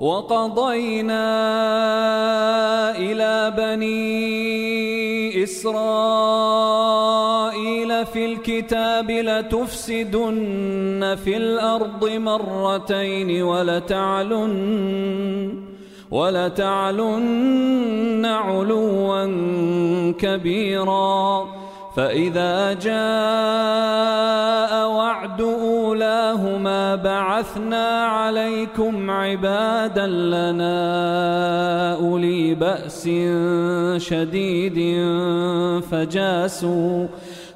وقضينا إلى بني إسرائيل في الكتاب لتفسدن في الأرض مرتين ولتعلن ولتعلن علوا كبيرا. فإذا جاء وعد أولاهما بعثنا عليكم عبادا لنا أولي بأس شديد فجاسوا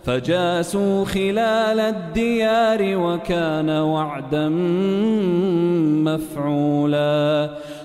فجاسوا خلال الديار وكان وعدا مفعولا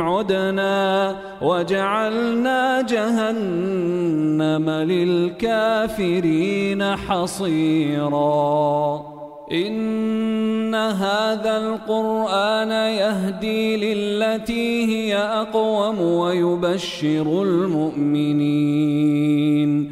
عدنا وجعلنا جهنم للكافرين حصيراً. إن هذا القرآن يهدي للتي هي أقوم ويبشر المؤمنين.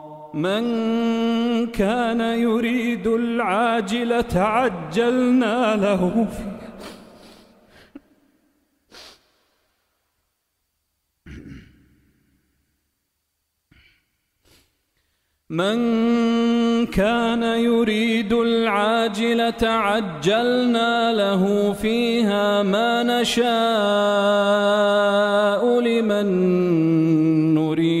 من كان يريد العاجلة عجلنا له. من كان يريد العاجلة عجلنا له فيها ما نشاء لمن نريد.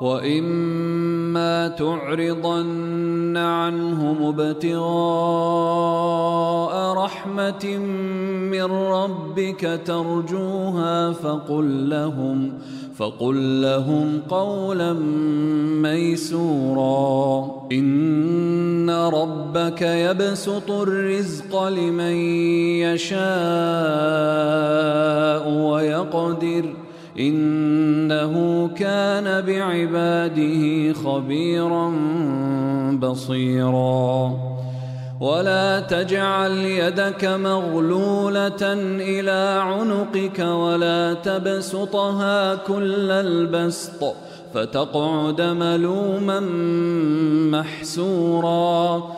وإما تعرضن عنهم ابتغاء رحمة من ربك ترجوها فقل لهم فقل لهم قولا ميسورا. إن ربك يبسط الرزق لمن يشاء ويقدر. إنه كان بعباده خبيرا بصيرا. ولا تجعل يدك مغلولة إلى عنقك ولا تبسطها كل البسط. فتقعد ملوما محسورا.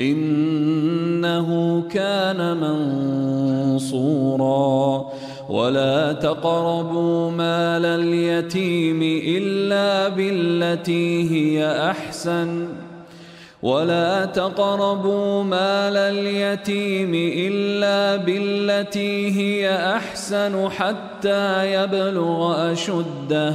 إنه كان منصورا. ولا تقربوا مال اليتيم إلا بالتي هي أحسن. ولا تقربوا مال اليتيم إلا بالتي هي أحسن حتى يبلغ أشده.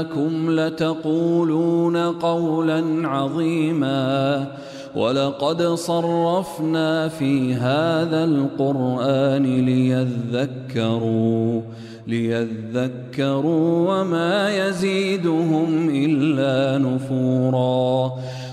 إنكم لتقولون قولا عظيما ولقد صرفنا في هذا القرآن ليذكروا ليذكروا وما يزيدهم إلا نفورا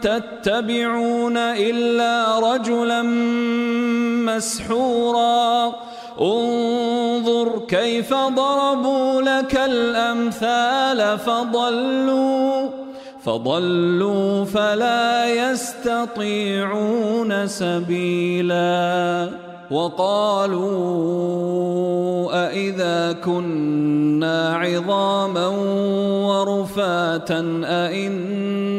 تتبعون إلا رجلا مسحورا. انظر كيف ضربوا لك الأمثال فضلوا فضلوا فلا يستطيعون سبيلاً. وقالوا أإذا كنا عظاما ورفاتا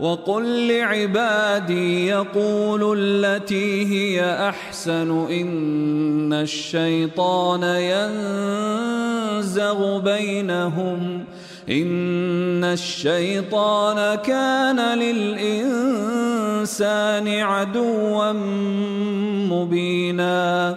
وقل لعبادي يقولوا التي هي أحسن إن الشيطان ينزغ بينهم إن الشيطان كان للإنسان عدوا مبينا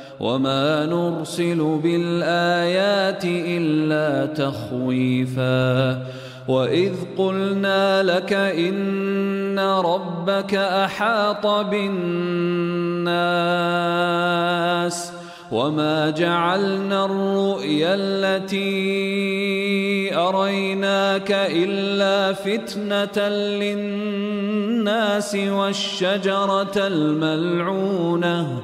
وما نرسل بالآيات إلا تخويفاً وإذ قلنا لك إن ربك أحاط بالناس وما جعلنا الرؤيا التي أريناك إلا فتنة للناس والشجرة الملعونة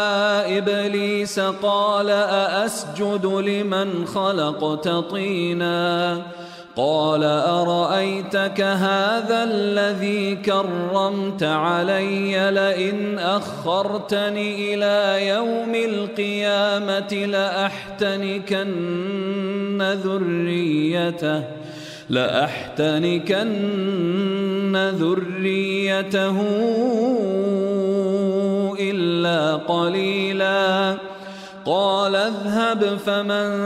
إبليس قال أأسجد لمن خلقت طيناً؟ قال أرأيتك هذا الذي كرمت علي لئن أخرتني إلى يوم القيامة لأحتنكن ذريته لأحتنكن ذريته. إلا قليلاً. قال اذهب فمن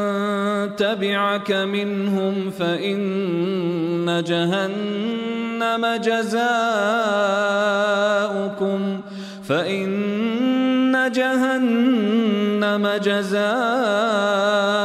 تبعك منهم فإن جهنم جزاؤكم. فإن جهنم جزاؤكم.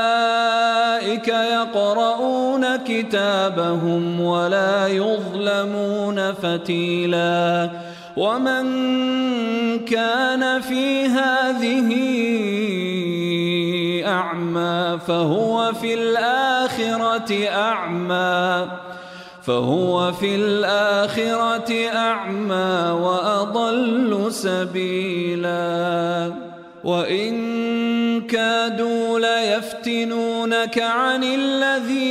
كتابهم ولا يظلمون فتيلا. ومن كان في هذه أعمى فهو في الآخرة أعمى. فهو في الآخرة أعمى وأضل سبيلا. وإن كادوا ليفتنونك عن الذي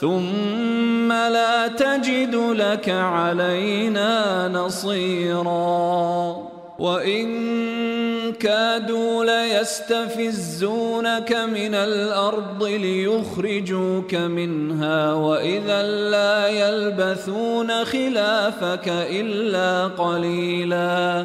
ثم لا تجد لك علينا نصيراً. وإن كادوا ليستفزونك من الأرض ليخرجوك منها وإذا لا يلبثون خلافك إلا قليلا.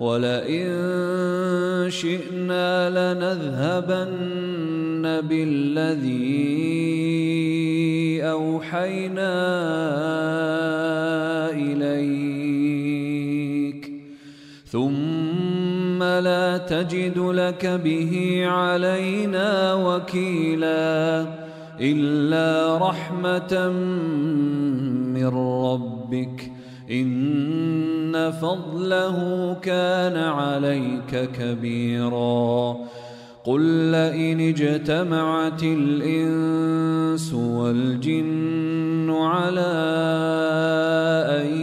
ولئن شئنا لنذهبن بالذي أوحينا إليك. ثم لا تجد لك به علينا وكيلا إلا رحمة من ربك. إن فضله كان عليك كبيراً. قل لئن اجتمعت الإنس والجن على أن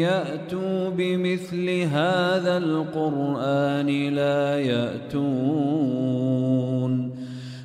يأتوا بمثل هذا القرآن لا يأتون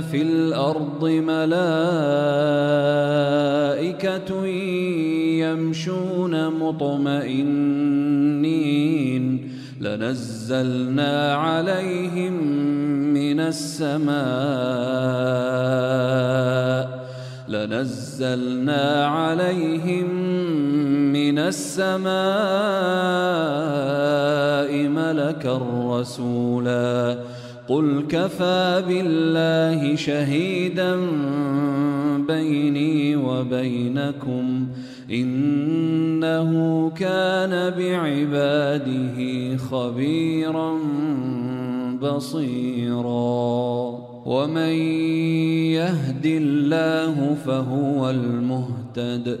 في الأرض ملائكة يمشون مطمئنين. لنزلنا عليهم من السماء. لنزلنا عليهم من السماء ملكا رسولا. قل كفى بالله شهيدا بيني وبينكم إنه كان بعباده خبيرا بصيرا ومن يهد الله فهو المهتد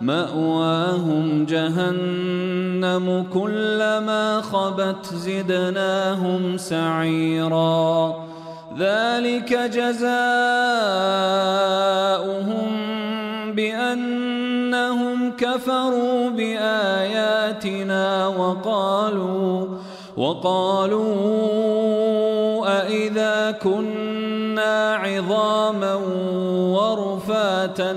مأواهم جهنم كلما خبت زدناهم سعيرا. ذلك جزاؤهم بأنهم كفروا بآياتنا وقالوا وقالوا أإذا كنا عظاما ورفاتا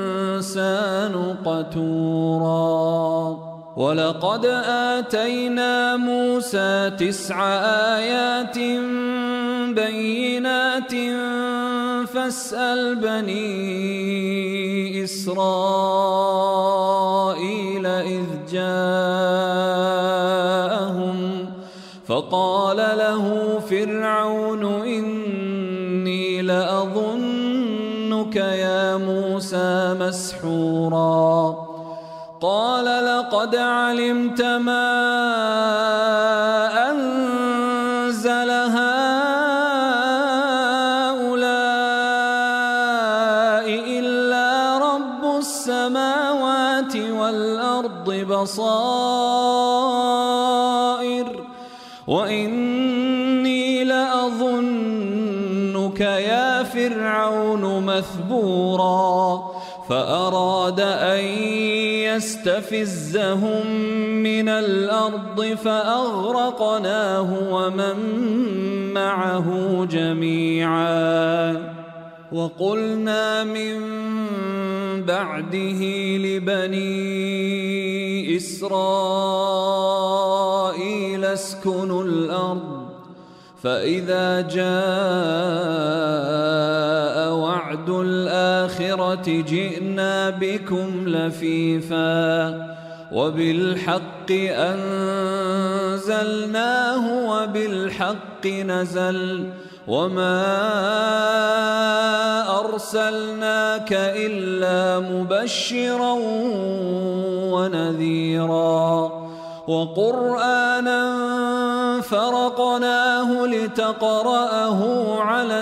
الإنسان قتورا. ولقد آتينا موسى تسع آيات بينات فاسأل بني إسرائيل إذ جاءهم فقال له فرعون إني لأظنك يا موسى مسحورا. قال لقد علمت ما يستفزهم من الأرض فأغرقناه ومن معه جميعا. وقلنا من بعده لبني إسرائيل اسكنوا الأرض فإذا جاء وعد الآخرة جئنا بكم لفيفا وبالحق أنزلناه وبالحق نزل وما أرسلناك إلا مبشرا ونذيرا وقرآنا فرقناه لتقرأه على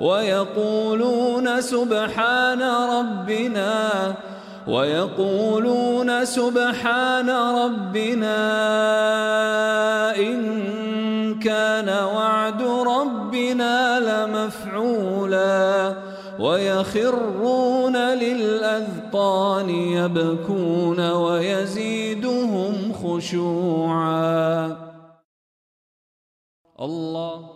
ويقولون سبحان ربنا ويقولون سبحان ربنا إن كان وعد ربنا لمفعولا ويخرون للأذقان يبكون ويزيدهم خشوعا. الله